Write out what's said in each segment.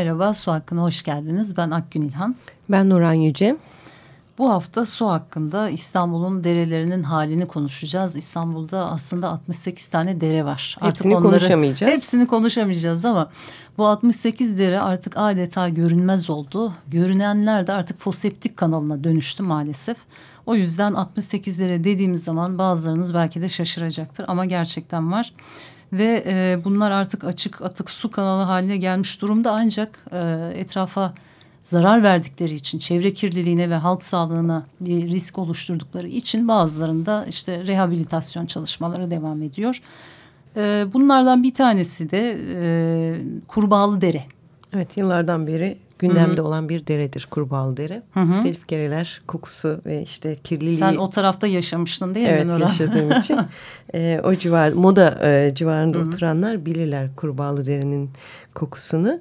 Merhaba, Su Hakkı'na hoş geldiniz. Ben Akgün İlhan. Ben Nuran Yüce. Bu hafta su hakkında İstanbul'un derelerinin halini konuşacağız. İstanbul'da aslında 68 tane dere var. Hepsini onları, konuşamayacağız. Hepsini konuşamayacağız ama bu 68 dere artık adeta görünmez oldu. Görünenler de artık foseptik kanalına dönüştü maalesef. O yüzden 68 dere dediğimiz zaman bazılarınız belki de şaşıracaktır ama gerçekten var ve e, bunlar artık açık atık su kanalı haline gelmiş durumda ancak e, etrafa zarar verdikleri için çevre kirliliğine ve halk sağlığına bir risk oluşturdukları için bazılarında işte rehabilitasyon çalışmaları devam ediyor. E, bunlardan bir tanesi de e, Kurbağalı Dere. Evet yıllardan beri gündemde Hı -hı. olan bir deredir Kurbağalı Dere. Hı -hı. Muhtelif kereler kokusu ve işte kirliliği. Sen o tarafta yaşamıştın değil mi evet, Evet yaşadığım için e, o civar moda e, civarında Hı -hı. oturanlar bilirler Kurbağalı Dere'nin kokusunu.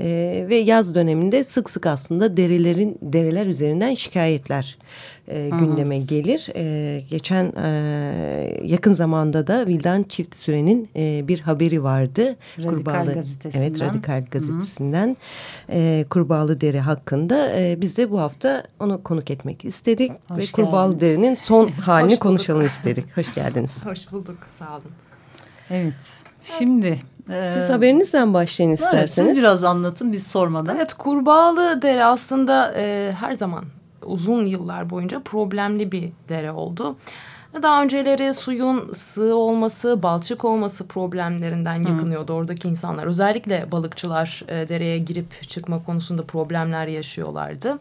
E, ve yaz döneminde sık sık aslında derilerin dereler üzerinden şikayetler e, gündeme gelir. E, geçen e, yakın zamanda da Vildan Çift Süren'in e, bir haberi vardı. Radikal Kurbağalı, gazetesinden. Evet Radikal gazetesinden e, Kurbağalı Deri hakkında. E, biz de bu hafta onu konuk etmek istedik. Hoş ve geldiniz. Kurbağalı Deri'nin son halini konuşalım istedik. Hoş geldiniz. Hoş bulduk sağ olun. Evet şimdi siz haberinizden başlayın isterseniz. Evet, siz biraz anlatın biz sormadan. Evet Kurbağalı Dere aslında e, her zaman uzun yıllar boyunca problemli bir dere oldu. Daha önceleri suyun sığ olması, balçık olması problemlerinden yakınıyordu Hı. oradaki insanlar. Özellikle balıkçılar e, dereye girip çıkma konusunda problemler yaşıyorlardı.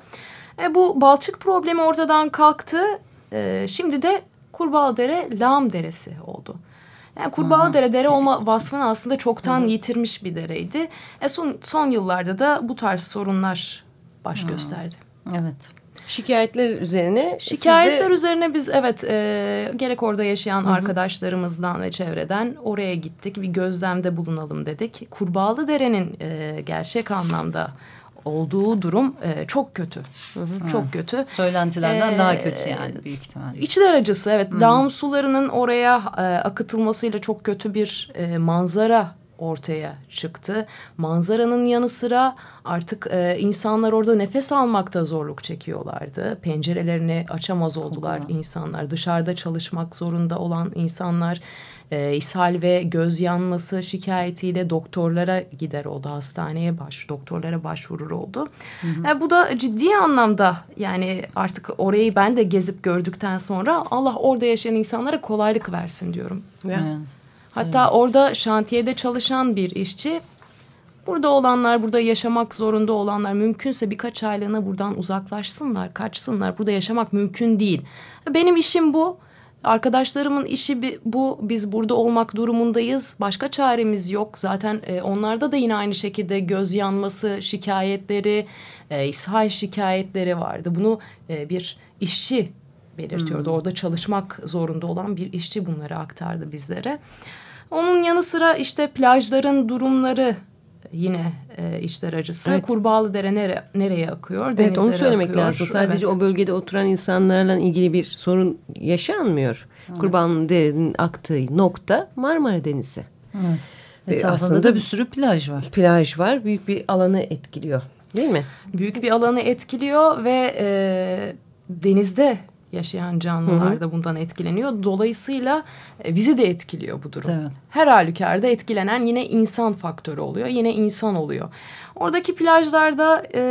E, bu balçık problemi ortadan kalktı. E, şimdi de Kurbağalı Dere lağım deresi oldu. Yani Kurbağalı Dere dere olma vasfını aslında çoktan Hı. yitirmiş bir dereydi. E son, son yıllarda da bu tarz sorunlar baş Hı. gösterdi. Evet. Şikayetler üzerine şikayetler sizde... üzerine biz evet e, gerek orada yaşayan Hı -hı. arkadaşlarımızdan ve çevreden oraya gittik bir gözlemde bulunalım dedik. Kurbağalı Dere'nin e, gerçek anlamda olduğu durum e, çok kötü. Hı hı. Çok kötü. Söylentilerden ee, daha kötü yani büyük ihtimalle. İçler acısı evet. Hı. Lağım sularının oraya e, akıtılmasıyla çok kötü bir e, manzara ortaya çıktı. Manzaranın yanı sıra artık e, insanlar orada nefes almakta zorluk çekiyorlardı. Pencerelerini açamaz oldular Kokulan. insanlar. Dışarıda çalışmak zorunda olan insanlar e, ishal ve göz yanması şikayetiyle doktorlara gider oldu. Hastaneye baş, doktorlara başvurur oldu. Hı hı. E, bu da ciddi anlamda yani artık orayı ben de gezip gördükten sonra Allah orada yaşayan insanlara kolaylık versin diyorum. Evet. Hatta evet. orada şantiyede çalışan bir işçi burada olanlar, burada yaşamak zorunda olanlar mümkünse birkaç aylığına buradan uzaklaşsınlar, kaçsınlar. Burada yaşamak mümkün değil. Benim işim bu. Arkadaşlarımın işi bu. Biz burada olmak durumundayız. Başka çaremiz yok. Zaten e, onlarda da yine aynı şekilde göz yanması şikayetleri, e, ishal şikayetleri vardı. Bunu e, bir işçi belirtiyordu. Hmm. Orada çalışmak zorunda olan bir işçi bunları aktardı bizlere. Onun yanı sıra işte plajların durumları yine e, işler acısı. Evet. Kurbağalı Dere nere, nereye akıyor? Evet onu söylemek akıyor. lazım. Sadece evet. o bölgede oturan insanlarla ilgili bir sorun yaşanmıyor. Evet. Kurbağalı Dere'nin aktığı nokta Marmara Denizi. Evet. Etrafında aslında da bir sürü plaj var. Plaj var. Büyük bir alanı etkiliyor. Değil mi? Büyük bir alanı etkiliyor ve e, denizde yaşayan canlılar da bundan etkileniyor. Dolayısıyla e, bizi de etkiliyor bu durum. Evet. Her halükarda etkilenen yine insan faktörü oluyor. Yine insan oluyor. Oradaki plajlarda e,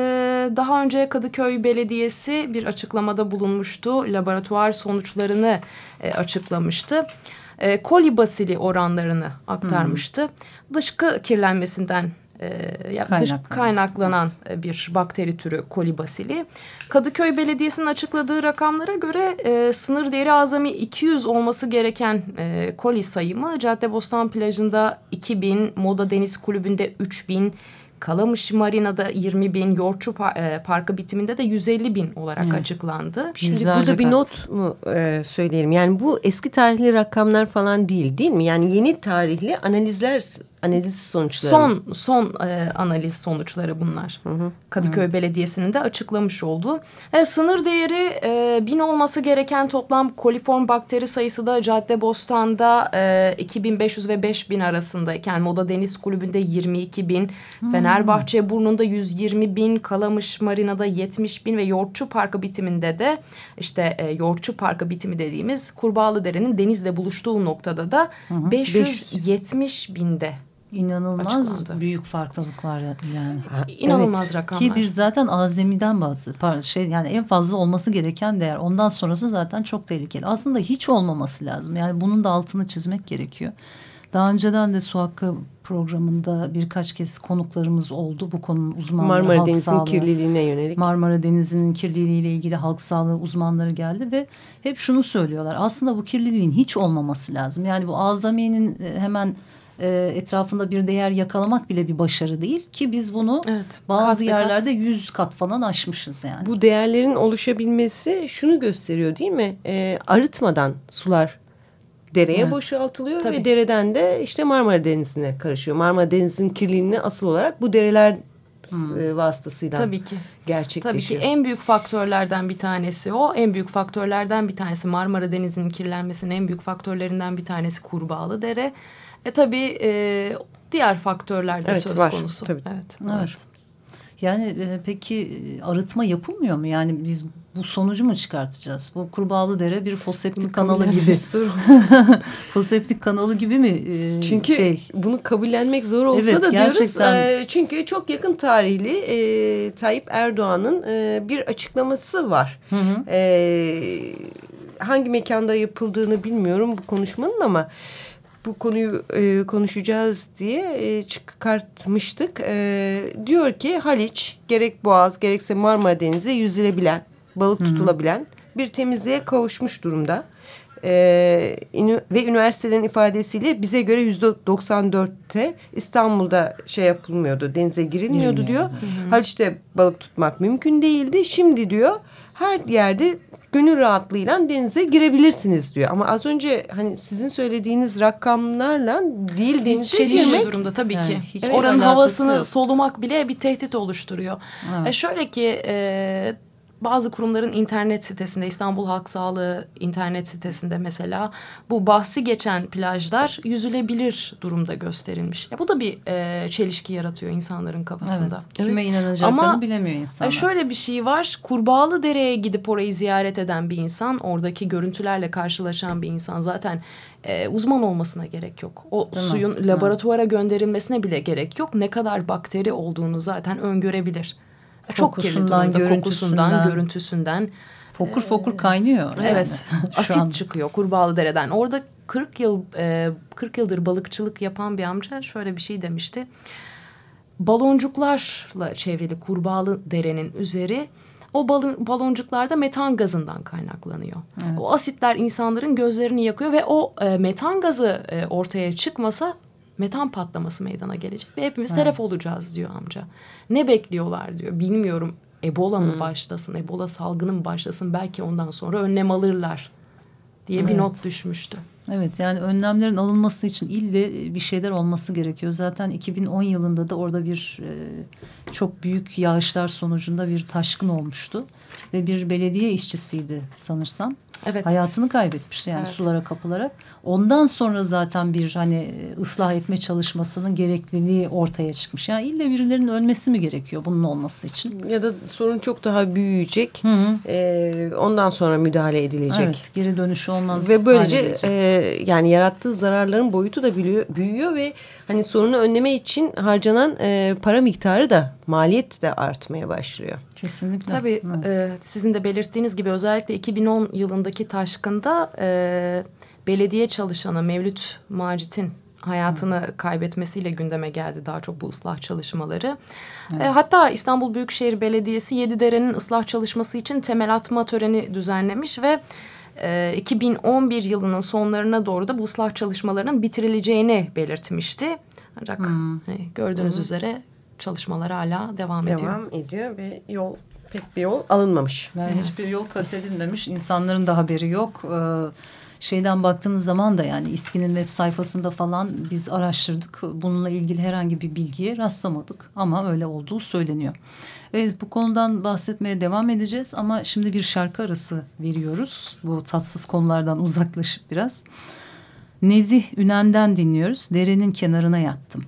daha önce Kadıköy Belediyesi bir açıklamada bulunmuştu. Laboratuvar sonuçlarını e, açıklamıştı. E, koli basili oranlarını aktarmıştı. Hı. Dışkı kirlenmesinden e, yaklaşık kaynaklanan e, bir bakteri türü kolibasili. Kadıköy Belediyesi'nin açıkladığı rakamlara göre e, sınır değeri azami 200 olması gereken e, koli sayımı Caddebostan plajında 2000, Moda Deniz Kulübü'nde 3000, Kalamış Marina'da 20 bin, Yorçu e, Parkı bitiminde de 150 bin olarak evet. açıklandı. Şimdi Yüzlerce burada bir not mu e, söyleyelim? Yani bu eski tarihli rakamlar falan değil değil mi? Yani yeni tarihli analizler analiz sonuçları. Son son e, analiz sonuçları bunlar. Hı hı. Kadıköy evet. Belediyesi'nin de açıklamış olduğu. E, sınır değeri e, bin olması gereken toplam koliform bakteri sayısı da Caddebostan'da e, 2500 ve 5000 arasındayken Moda Deniz Kulübü'nde 22 bin, hmm. Fenerbahçe Burnu'nda 120 bin, Kalamış Marina'da 70 bin ve Yoğurtçu Parkı bitiminde de işte e, Yoğurtçu Parkı bitimi dediğimiz Kurbağalıdere'nin denizle buluştuğu noktada da hı 570 binde İnanılmaz açıklandı. büyük farklılık var yani. İnanılmaz evet. rakamlar. Ki biz zaten azemiden bazı şey yani en fazla olması gereken değer. Ondan sonrası zaten çok tehlikeli. Aslında hiç olmaması lazım. Yani bunun da altını çizmek gerekiyor. Daha önceden de su hakkı programında birkaç kez konuklarımız oldu. Bu konunun uzmanları Marmara Denizi'nin kirliliğine yönelik. Marmara Denizi'nin kirliliğiyle ilgili halk sağlığı uzmanları geldi ve hep şunu söylüyorlar. Aslında bu kirliliğin hiç olmaması lazım. Yani bu azamiyenin e, hemen e, etrafında bir değer yakalamak bile bir başarı değil ki biz bunu evet, bazı kat yerlerde yüz kat falan aşmışız yani. Bu değerlerin oluşabilmesi şunu gösteriyor değil mi? E, arıtmadan sular dereye evet. boşaltılıyor Tabii. ve dereden de işte Marmara Denizi'ne karışıyor. Marmara Denizi'nin kirliliğini asıl olarak bu dereler hmm. E, vasıtasıyla Tabii ki. gerçekleşiyor. Tabii ki en büyük faktörlerden bir tanesi o. En büyük faktörlerden bir tanesi Marmara Denizi'nin kirlenmesinin en büyük faktörlerinden bir tanesi Kurbağalı Dere. E tabii e, diğer faktörler de evet, söz var, konusu. Tabii. Evet. Evet. Yani e, peki arıtma yapılmıyor mu? Yani biz bu sonucu mu çıkartacağız? Bu Kurbağalı Dere bir foseptik kanalı gibi. foseptik kanalı gibi mi? E, çünkü şey? bunu kabullenmek zor olsa evet, da gerçekten... diyoruz. E, çünkü çok yakın tarihli e, Tayyip Erdoğan'ın e, bir açıklaması var. Hı hı. E, hangi mekanda yapıldığını bilmiyorum bu konuşmanın ama bu konuyu e, konuşacağız diye e, çıkartmıştık. E, diyor ki Haliç gerek Boğaz gerekse Marmara Denizi yüzülebilen, balık tutulabilen bir temizliğe kavuşmuş durumda. E, ve üniversitelerin ifadesiyle bize göre yüzde 94'te İstanbul'da şey yapılmıyordu, denize girilmiyordu diyor. Hı hı. Haliç'te balık tutmak mümkün değildi. Şimdi diyor her yerde gönül rahatlığıyla denize girebilirsiniz diyor. Ama az önce hani sizin söylediğiniz rakamlarla değil denize girmek. durumda tabii yani ki. Hiç evet, Oranın havasını yok. solumak bile bir tehdit oluşturuyor. Evet. E şöyle ki e, bazı kurumların internet sitesinde İstanbul Halk Sağlığı internet sitesinde mesela bu bahsi geçen plajlar yüzülebilir durumda gösterilmiş. Ya bu da bir e, çelişki yaratıyor insanların kafasında. Evet. Kime inanacaklarını Ama, bilemiyor insanlar. E, şöyle bir şey var. Kurbağalı Dere'ye gidip orayı ziyaret eden bir insan, oradaki görüntülerle karşılaşan bir insan zaten e, uzman olmasına gerek yok. O Değil suyun mi? laboratuvara gönderilmesine bile gerek yok. Ne kadar bakteri olduğunu zaten öngörebilir. Çok kokusundan, kirli durumda. Kokusundan, görüntüsünden. Fokur fokur kaynıyor. Evet. Asit an. çıkıyor Kurbağalı Dere'den. Orada 40 yıl e, 40 yıldır balıkçılık yapan bir amca şöyle bir şey demişti. Baloncuklarla çevrili Kurbağalı Dere'nin üzeri o balon, baloncuklarda metan gazından kaynaklanıyor. Evet. O asitler insanların gözlerini yakıyor ve o e, metan gazı e, ortaya çıkmasa metan patlaması meydana gelecek ve hepimiz evet. telef olacağız diyor amca. Ne bekliyorlar diyor. Bilmiyorum Ebola mı hmm. başlasın, Ebola salgını mı başlasın belki ondan sonra önlem alırlar diye evet. bir not düşmüştü. Evet yani önlemlerin alınması için ille bir şeyler olması gerekiyor. Zaten 2010 yılında da orada bir e, çok büyük yağışlar sonucunda bir taşkın olmuştu. Ve bir belediye işçisiydi sanırsam. Evet. Hayatını kaybetmişti yani evet. sulara kapılarak. Ondan sonra zaten bir hani ıslah etme çalışmasının gerekliliği ortaya çıkmış. Yani ille birilerinin ölmesi mi gerekiyor bunun olması için? Ya da sorun çok daha büyüyecek. Hı hı. E, ondan sonra müdahale edilecek. Evet geri dönüşü olmaz. Ve böylece e, yani yarattığı zararların boyutu da büyüyor, büyüyor ve hani sorunu önleme için harcanan e, para miktarı da maliyet de artmaya başlıyor. Kesinlikle. Tabii e, sizin de belirttiğiniz gibi özellikle 2010 yılındaki taşkında e, belediye çalışanı Mevlüt Macit'in hayatını kaybetmesiyle gündeme geldi daha çok bu ıslah çalışmaları. Evet. E, hatta İstanbul Büyükşehir Belediyesi Yedidere'nin ıslah çalışması için temel atma töreni düzenlemiş ve e, 2011 yılının sonlarına doğru da bu ıslah çalışmalarının bitirileceğini belirtmişti. Ancak hmm. hani gördüğünüz hmm. üzere çalışmalar hala devam, devam ediyor. Devam ediyor ve yol pek bir yol alınmamış. Yani evet. hiçbir yol kat edilmemiş. İnsanların da haberi yok. Ee, şeyden baktığınız zaman da yani İSKİ'nin web sayfasında falan biz araştırdık. Bununla ilgili herhangi bir bilgiye rastlamadık. Ama öyle olduğu söyleniyor. Evet bu konudan bahsetmeye devam edeceğiz. Ama şimdi bir şarkı arası veriyoruz. Bu tatsız konulardan uzaklaşıp biraz. Nezih Ünen'den dinliyoruz. Derenin kenarına yattım.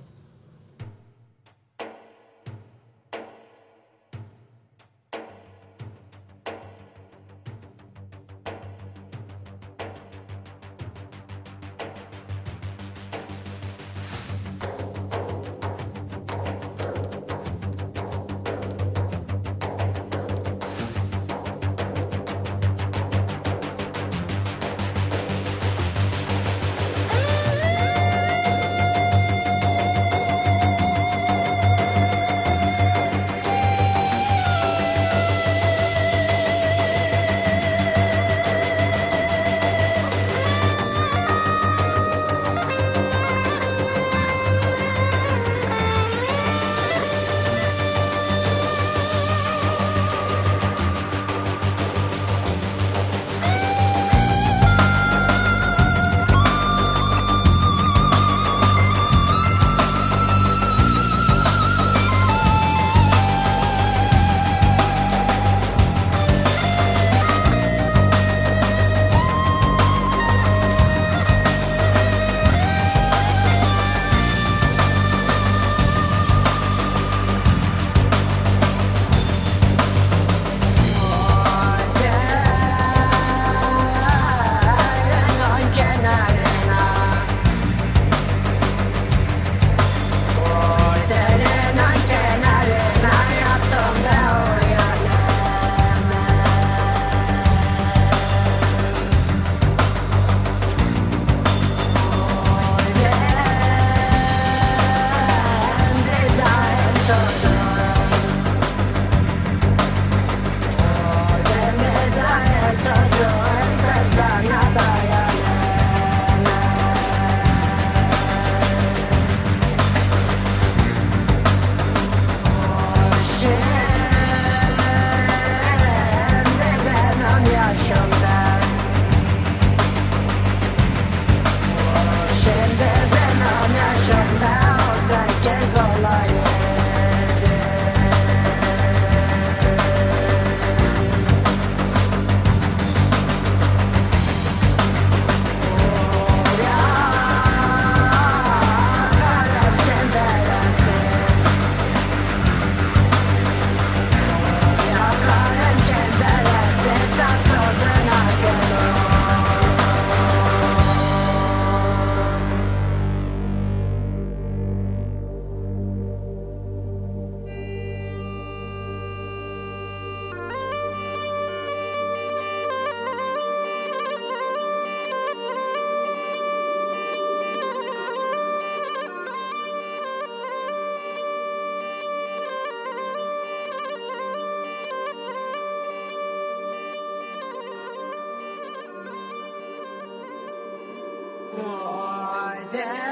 now.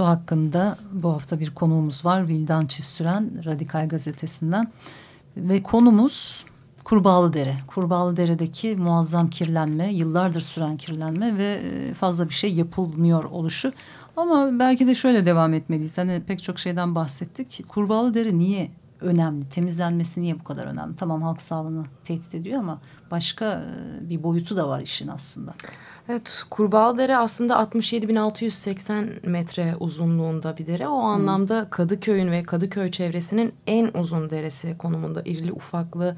Evet su hakkında bu hafta bir konuğumuz var. Vildan Çisturen Radikal Gazetesi'nden. Ve konumuz Kurbağalı Dere. Kurbağalı Dere'deki muazzam kirlenme, yıllardır süren kirlenme ve e, fazla bir şey yapılmıyor oluşu. Ama belki de şöyle devam etmeliyiz. Hani pek çok şeyden bahsettik. Kurbağalı Dere niye önemli? Temizlenmesi niye bu kadar önemli? Tamam halk sağlığını tehdit ediyor ama başka e, bir boyutu da var işin aslında. Evet, Kurbağalıdere aslında 67.680 metre uzunluğunda bir dere. O anlamda Kadıköy'ün ve Kadıköy çevresinin en uzun deresi konumunda. irili ufaklı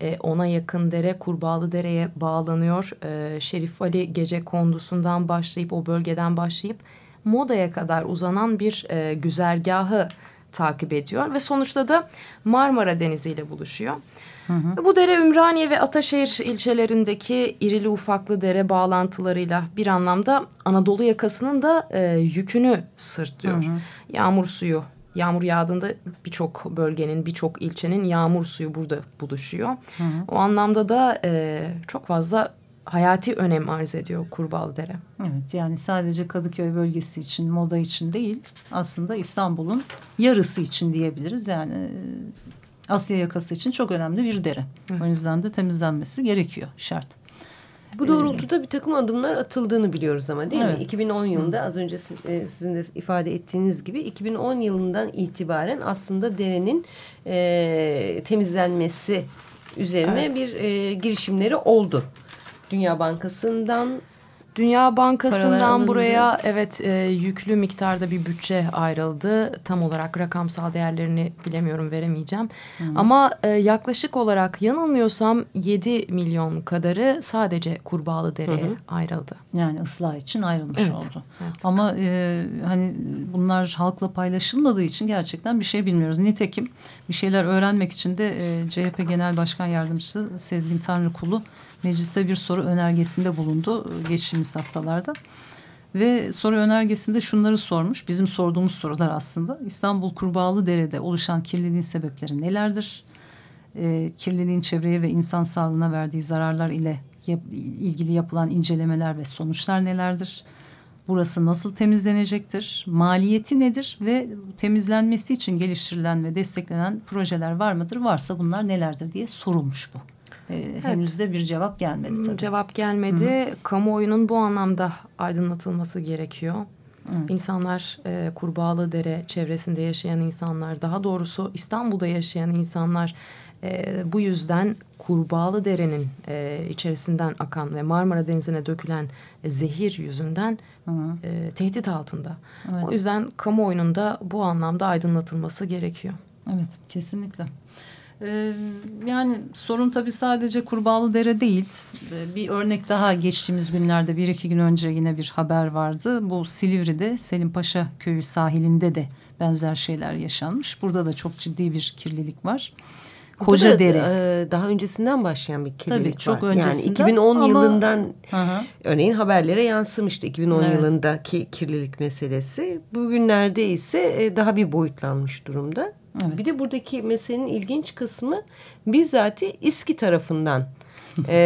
e, ona yakın dere Kurbağalı Dere'ye bağlanıyor. E, Şerif Ali gece kondusundan başlayıp o bölgeden başlayıp Moda'ya kadar uzanan bir e, güzergahı takip ediyor. Ve sonuçta da Marmara Denizi ile buluşuyor. Hı hı. Bu dere Ümraniye ve Ataşehir ilçelerindeki irili ufaklı dere bağlantılarıyla bir anlamda Anadolu yakasının da e, yükünü sırtlıyor. Hı hı. Yağmur suyu, yağmur yağdığında birçok bölgenin, birçok ilçenin yağmur suyu burada buluşuyor. Hı hı. O anlamda da e, çok fazla hayati önem arz ediyor Kurbağalıdere. Evet yani sadece Kadıköy bölgesi için, moda için değil aslında İstanbul'un yarısı için diyebiliriz. Yani Asya yakası için çok önemli bir dere. Evet. O yüzden de temizlenmesi gerekiyor şart. Bu doğrultuda bir takım adımlar atıldığını biliyoruz ama değil evet. mi? 2010 yılında az önce e, sizin de ifade ettiğiniz gibi 2010 yılından itibaren aslında derenin e, temizlenmesi üzerine evet. bir e, girişimleri oldu. Dünya Bankası'ndan Dünya Bankası'ndan buraya evet e, yüklü miktarda bir bütçe ayrıldı. Tam olarak rakamsal değerlerini bilemiyorum veremeyeceğim. Hı. Ama e, yaklaşık olarak yanılmıyorsam 7 milyon kadarı sadece Kurbağalı Dere'ye ayrıldı. Yani ıslah için ayrılmış evet. oldu. Evet. Ama e, hani bunlar halkla paylaşılmadığı için gerçekten bir şey bilmiyoruz. Nitekim bir şeyler öğrenmek için de e, CHP Genel Başkan Yardımcısı Sezgin Tanrıkulu mecliste bir soru önergesinde bulundu e, geçtiğimiz haftalarda. Ve soru önergesinde şunları sormuş. Bizim sorduğumuz sorular aslında. İstanbul Kurbağalı Dere'de oluşan kirliliğin sebepleri nelerdir? E, kirliliğin çevreye ve insan sağlığına verdiği zararlar ile yap, ilgili yapılan incelemeler ve sonuçlar nelerdir? Burası nasıl temizlenecektir? Maliyeti nedir? Ve temizlenmesi için geliştirilen ve desteklenen projeler var mıdır? Varsa bunlar nelerdir diye sorulmuş bu. Ee, evet. Henüz de bir cevap gelmedi tabii. Cevap gelmedi. Hı -hı. Kamuoyunun bu anlamda aydınlatılması gerekiyor. Evet. İnsanlar e, Kurbağalı Dere çevresinde yaşayan insanlar, daha doğrusu İstanbul'da yaşayan insanlar e, bu yüzden Kurbağalı Dere'nin e, içerisinden akan ve Marmara Denizi'ne dökülen e, zehir yüzünden E, tehdit altında. Evet. O yüzden kamuoyunun da bu anlamda aydınlatılması gerekiyor. Evet, kesinlikle. Ee, yani sorun tabii sadece Kurbağalı Dere değil. Ee, bir örnek daha geçtiğimiz günlerde bir iki gün önce yine bir haber vardı. Bu Silivri'de Selim Paşa köyü sahilinde de benzer şeyler yaşanmış. Burada da çok ciddi bir kirlilik var. Koca Burada, Dere. E, daha öncesinden başlayan bir kirlilik Tabii, çok var. Öncesinden, yani 2010 ama, yılından aha. örneğin haberlere yansımıştı 2010 evet. yılındaki kirlilik meselesi. Bugünlerde ise e, daha bir boyutlanmış durumda. Evet. Bir de buradaki meselenin ilginç kısmı bizzat İSKİ tarafından e,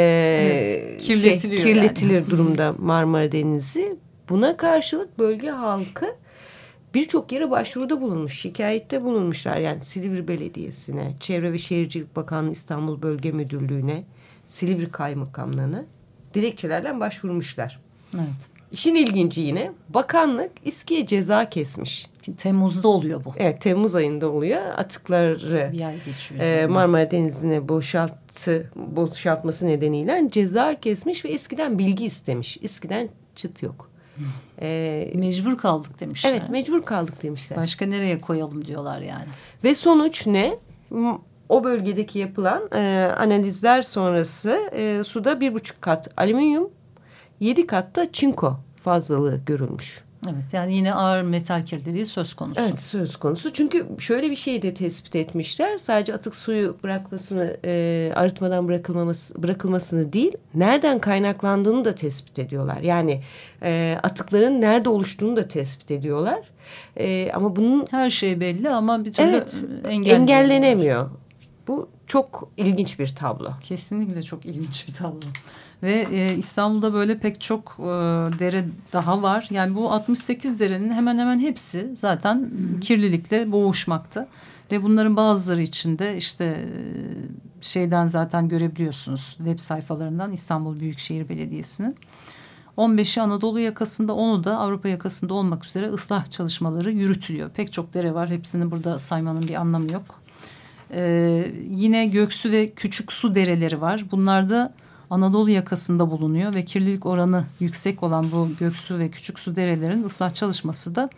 evet, kirletiliyor şey, kirletilir yani. durumda Marmara Denizi. Buna karşılık bölge halkı birçok yere başvuruda bulunmuş, şikayette bulunmuşlar. Yani Silivri Belediyesi'ne, Çevre ve Şehircilik Bakanlığı İstanbul Bölge Müdürlüğü'ne, Silivri Kaymakamlığı'na dilekçelerden başvurmuşlar. Evet. İşin ilginci yine bakanlık İSKİ'ye ceza kesmiş. Temmuz'da oluyor bu. Evet Temmuz ayında oluyor. Atıkları e, Marmara Denizi'ne boşalttı, boşaltması nedeniyle ceza kesmiş ve eskiden bilgi istemiş. İSKİ'den çıt yok. Ee, mecbur kaldık demişler. Evet mecbur kaldık demişler. Başka nereye koyalım diyorlar yani. Ve sonuç ne? O bölgedeki yapılan e, analizler sonrası e, suda bir buçuk kat alüminyum, yedi katta çinko fazlalığı görülmüş. Evet yani yine ağır metal kirliliği söz konusu. Evet söz konusu. Çünkü şöyle bir şey de tespit etmişler. Sadece atık suyu bırakmasını e, arıtmadan bırakılmaması, bırakılmasını değil nereden kaynaklandığını da tespit ediyorlar. Yani e, atıkların nerede oluştuğunu da tespit ediyorlar. E, ama bunun... Her şey belli ama bir türlü evet, engellenemiyor. Bu çok ilginç bir tablo. Kesinlikle çok ilginç bir tablo. Ve e, İstanbul'da böyle pek çok e, dere daha var. Yani bu 68 derenin hemen hemen hepsi zaten Hı. kirlilikle boğuşmakta. Ve bunların bazıları içinde işte e, şeyden zaten görebiliyorsunuz web sayfalarından İstanbul Büyükşehir Belediyesi'nin. 15'i Anadolu yakasında onu da Avrupa yakasında olmak üzere ıslah çalışmaları yürütülüyor. Pek çok dere var hepsini burada saymanın bir anlamı yok. Ee, yine Göksu ve Küçük Su dereleri var. Bunlar da Anadolu yakasında bulunuyor ve kirlilik oranı yüksek olan bu Göksu ve Küçük Su derelerin ıslah çalışması da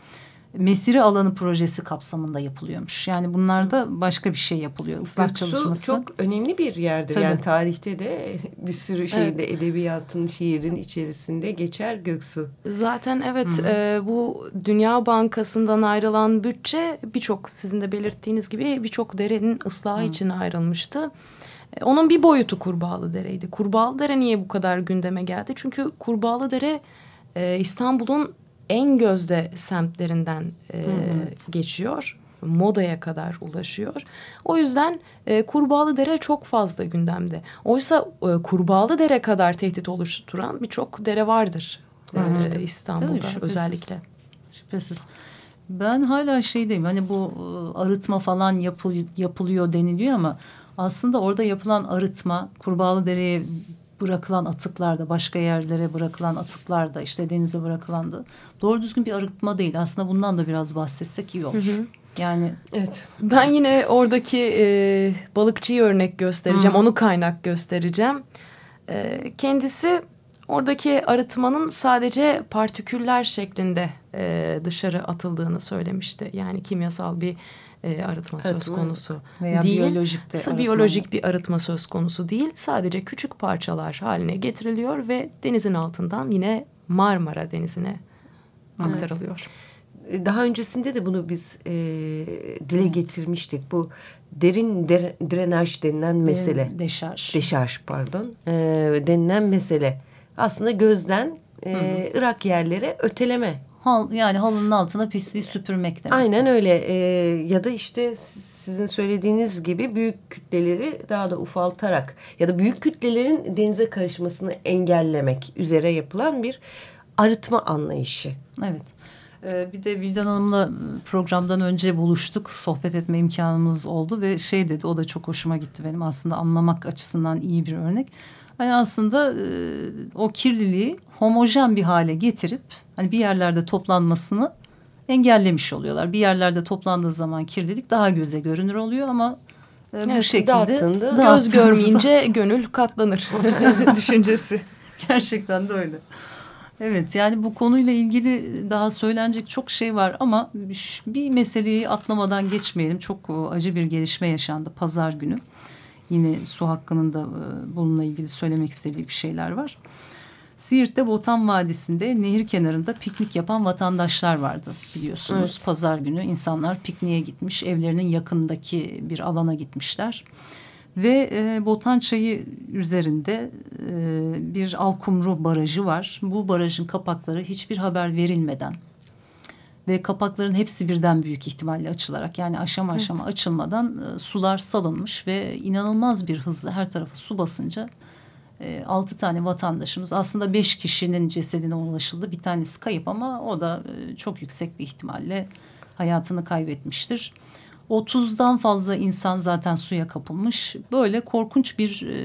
mesire alanı projesi kapsamında yapılıyormuş. Yani bunlar da başka bir şey yapılıyor. Islah Göksu çalışması. çok önemli bir yerdir. Tabii. Yani tarihte de bir sürü şeyde evet. edebiyatın, şiirin içerisinde geçer Göksu. Zaten evet e, bu Dünya Bankası'ndan ayrılan bütçe birçok sizin de belirttiğiniz gibi birçok derenin ıslahı Hı. için ayrılmıştı. E, onun bir boyutu Kurbağalı Dere'ydi. Kurbağalı Dere niye bu kadar gündeme geldi? Çünkü Kurbağalı Dere e, İstanbul'un en gözde semtlerinden e, evet. geçiyor. Modaya kadar ulaşıyor. O yüzden e, Kurbağalı Dere çok fazla gündemde. Oysa e, Kurbağalı Dere kadar tehdit oluşturan birçok dere vardır e, İstanbul'da Şüphesiz. özellikle. Şüphesiz. Ben hala şeydeyim hani bu e, arıtma falan yapıl, yapılıyor deniliyor ama aslında orada yapılan arıtma Kurbağalı Dere'ye bırakılan atıklarda, başka yerlere bırakılan atıklarda, işte denize bırakılan da doğru düzgün bir arıtma değil. Aslında bundan da biraz bahsetsek iyi olur. Hı hı. Yani evet. Ben yine oradaki e, balıkçıyı örnek göstereceğim. Hı. Onu kaynak göstereceğim. E, kendisi oradaki arıtmanın sadece partiküller şeklinde e, dışarı atıldığını söylemişti. Yani kimyasal bir e, arıtma söz konusu veya değil. Biyolojik, de biyolojik bir arıtma söz konusu değil. Sadece küçük parçalar haline getiriliyor ve denizin altından yine Marmara Denizi'ne evet. aktarılıyor. E, daha öncesinde de bunu biz e, dile getirmiştik. Bu derin de, drenaj denilen mesele. Deşarj. Deşarj pardon. E, denilen mesele. Aslında gözden e, Irak yerlere öteleme Hal, yani halının altına pisliği süpürmek demek. Aynen öyle ee, ya da işte sizin söylediğiniz gibi büyük kütleleri daha da ufaltarak ya da büyük kütlelerin denize karışmasını engellemek üzere yapılan bir arıtma anlayışı. Evet. Ee, bir de Vildan Hanım'la programdan önce buluştuk. Sohbet etme imkanımız oldu ve şey dedi o da çok hoşuma gitti benim aslında anlamak açısından iyi bir örnek. Hani aslında e, o kirliliği homojen bir hale getirip hani bir yerlerde toplanmasını engellemiş oluyorlar. Bir yerlerde toplandığı zaman kirlilik daha göze görünür oluyor ama e, bu evet, şekilde dağıttığında, göz görmeyince gönül katlanır düşüncesi. Gerçekten de öyle. Evet yani bu konuyla ilgili daha söylenecek çok şey var ama bir meseleyi atlamadan geçmeyelim. Çok e, acı bir gelişme yaşandı pazar günü. Yine su hakkının da e, bununla ilgili söylemek istediği bir şeyler var. Siirt'te Botan Vadisi'nde nehir kenarında piknik yapan vatandaşlar vardı biliyorsunuz. Evet. Pazar günü insanlar pikniğe gitmiş, evlerinin yakındaki bir alana gitmişler. Ve e, Botan Çayı üzerinde e, bir Alkumru Barajı var. Bu barajın kapakları hiçbir haber verilmeden ve kapakların hepsi birden büyük ihtimalle açılarak yani aşama aşama evet. açılmadan e, sular salınmış ve inanılmaz bir hızla her tarafı su basınca e, altı tane vatandaşımız aslında beş kişinin cesedine ulaşıldı. Bir tanesi kayıp ama o da e, çok yüksek bir ihtimalle hayatını kaybetmiştir. 30'dan fazla insan zaten suya kapılmış. Böyle korkunç bir e,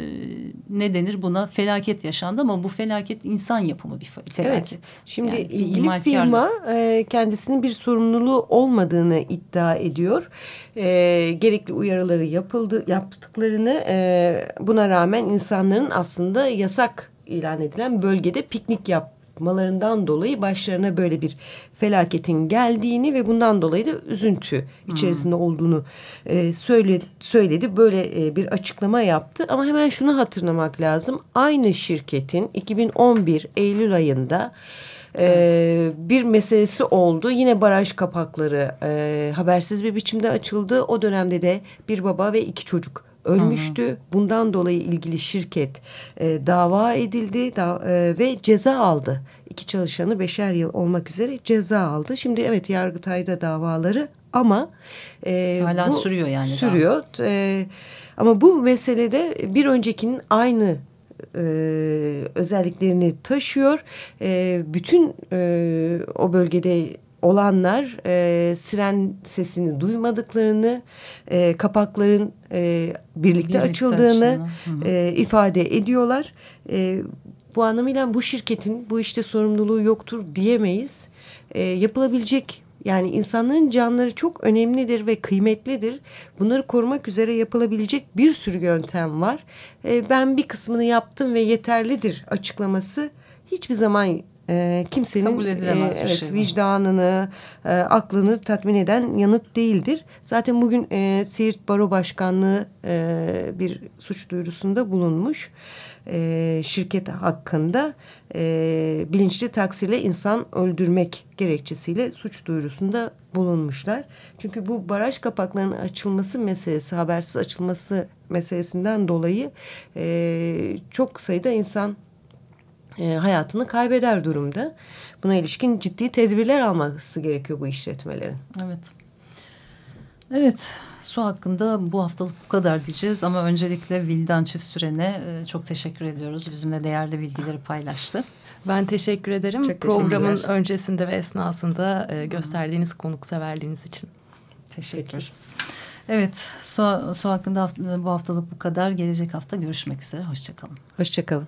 ne denir buna felaket yaşandı ama bu felaket insan yapımı bir felaket. Evet. Şimdi yani ilgili firma e, kendisinin bir sorumluluğu olmadığını iddia ediyor. E, gerekli uyarıları yapıldı yaptıklarını e, buna rağmen insanların aslında yasak ilan edilen bölgede piknik yap yapmalarından dolayı başlarına böyle bir felaketin geldiğini ve bundan dolayı da üzüntü içerisinde hmm. olduğunu e, söyledi, söyledi. Böyle e, bir açıklama yaptı ama hemen şunu hatırlamak lazım. Aynı şirketin 2011 Eylül ayında e, bir meselesi oldu. Yine baraj kapakları e, habersiz bir biçimde açıldı. O dönemde de bir baba ve iki çocuk ölmüştü. Hı. Bundan dolayı ilgili şirket e, dava edildi da, e, ve ceza aldı. İki çalışanı beşer yıl olmak üzere ceza aldı. Şimdi evet Yargıtay'da davaları ama e, hala bu, sürüyor yani. Sürüyor. E, ama bu meselede bir öncekinin aynı e, özelliklerini taşıyor. E, bütün e, o bölgede olanlar e, siren sesini duymadıklarını, e, kapakların e, birlikte, birlikte açıldığını e, ifade ediyorlar. E, bu anlamıyla bu şirketin bu işte sorumluluğu yoktur diyemeyiz. E, yapılabilecek yani insanların canları çok önemlidir ve kıymetlidir. Bunları korumak üzere yapılabilecek bir sürü yöntem var. E, ben bir kısmını yaptım ve yeterlidir açıklaması hiçbir zaman e, kimsenin Kabul edilemez e, evet, şey vicdanını, e, aklını tatmin eden yanıt değildir. Zaten bugün e, Siirt Baro Başkanlığı e, bir suç duyurusunda bulunmuş. E, şirket hakkında e, bilinçli taksirle insan öldürmek gerekçesiyle suç duyurusunda bulunmuşlar. Çünkü bu baraj kapaklarının açılması meselesi, habersiz açılması meselesinden dolayı e, çok sayıda insan e, hayatını kaybeder durumda. Buna ilişkin ciddi tedbirler alması gerekiyor bu işletmelerin. Evet. Evet, su hakkında bu haftalık bu kadar diyeceğiz ama öncelikle Vildan Çift Süren'e e, çok teşekkür ediyoruz. Bizimle değerli bilgileri paylaştı. Ben teşekkür ederim. Çok Programın öncesinde ve esnasında e, gösterdiğiniz konukseverliğiniz için. Teşekkür. Peki. Evet, su, su hakkında bu haftalık bu kadar. Gelecek hafta görüşmek üzere. Hoşçakalın. Hoşçakalın.